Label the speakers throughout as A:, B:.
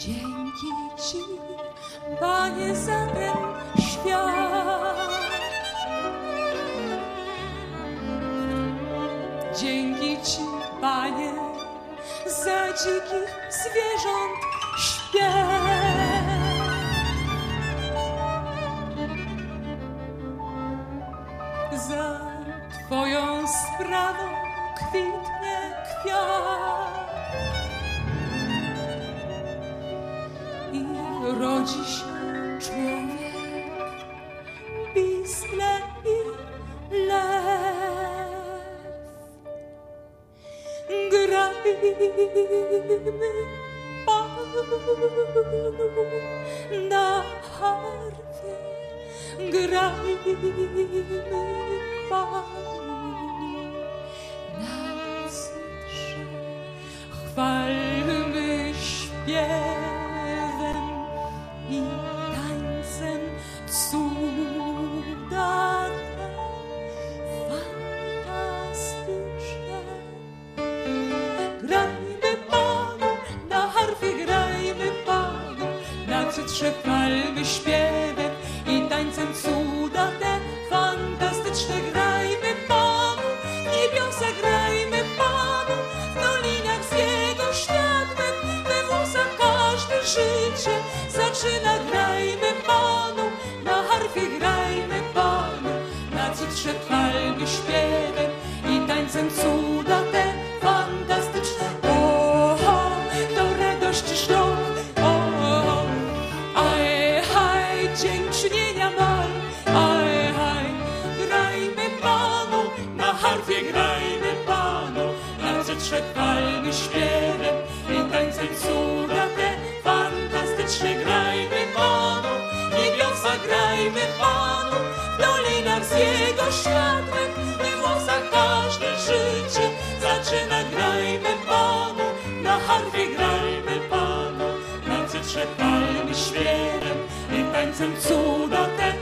A: Dzięki Ci, Panie, za ten świat. Dzięki Ci, Panie, za dzikich zwierząt śpiew. Za Twoją sprawą kwitnie kwiat. I rodzi się człowiek, pisle i lew. Grajmy Panu na harfie, grajmy Panu na cytrze, chwalmy cytrze chwalmy śpiewem i tańcem cuda te fantastyczne. Grajmy Panu, w niebiosach grajmy Panu, w dolinach z Jego światłem, we włosach każde życie zaczyna. Grajmy Panu, na harfie grajmy Panu, na cytrze chwalmy śpiewem i tańcem cuda chwalmy śpiewem i tańcem cuda te fantastycznie grajmy Panu, w niebiosach grajmy Panu, w dolinach z Jego światłem, we włosach każde życie zaczyna. Grajmy Panu, na harfie grajmy Panu, na cytrze chwalmy śpiewem i tańcem cuda te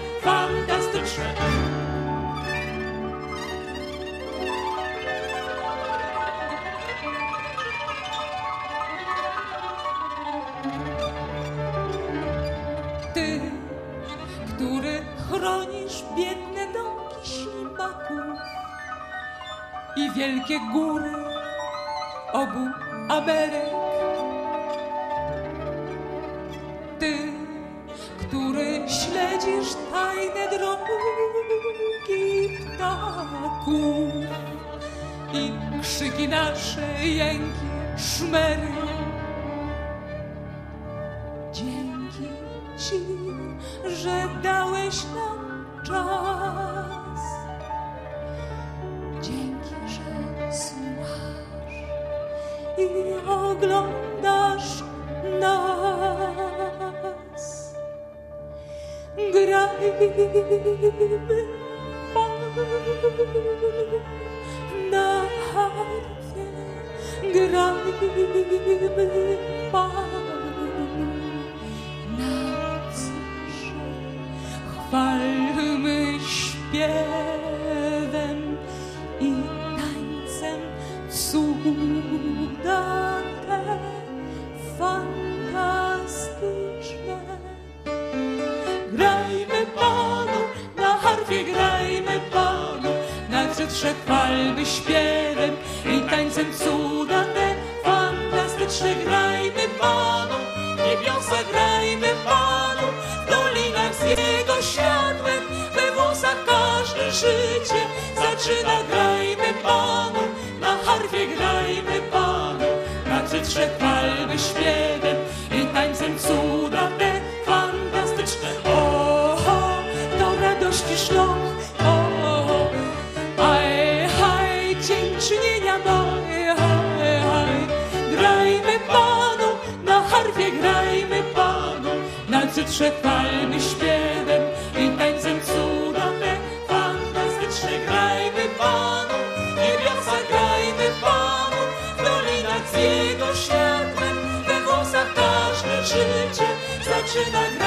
A: i wielkie góry obu Amerek. Ty, który śledzisz tajne drogi ptaków i krzyki nasze, jęki, szmery. Dzięki Ci, że dałeś nam czas. Panu na harfie, grajmy na cytrze chwalmy śpiewem i tańcem cuda te fantastyczne. Grajmy Panu, w niebiosach grajmy Panu, w dolinach z Jego światłem, we włosach każde życie zaczyna. Grajmy Panu, na harfie grajmy Panu, na cytrze chwalmy śpiewem i tańcem cuda te fantastyczne. O, o to radości szlok, cytrze chwalmy śpiewem i tańcem cuda te fantastycznie. Grajmy Panu, w niebiosach grajmy Panu, w dolinach z Jego światłem, we włosach każde życie zaczyna.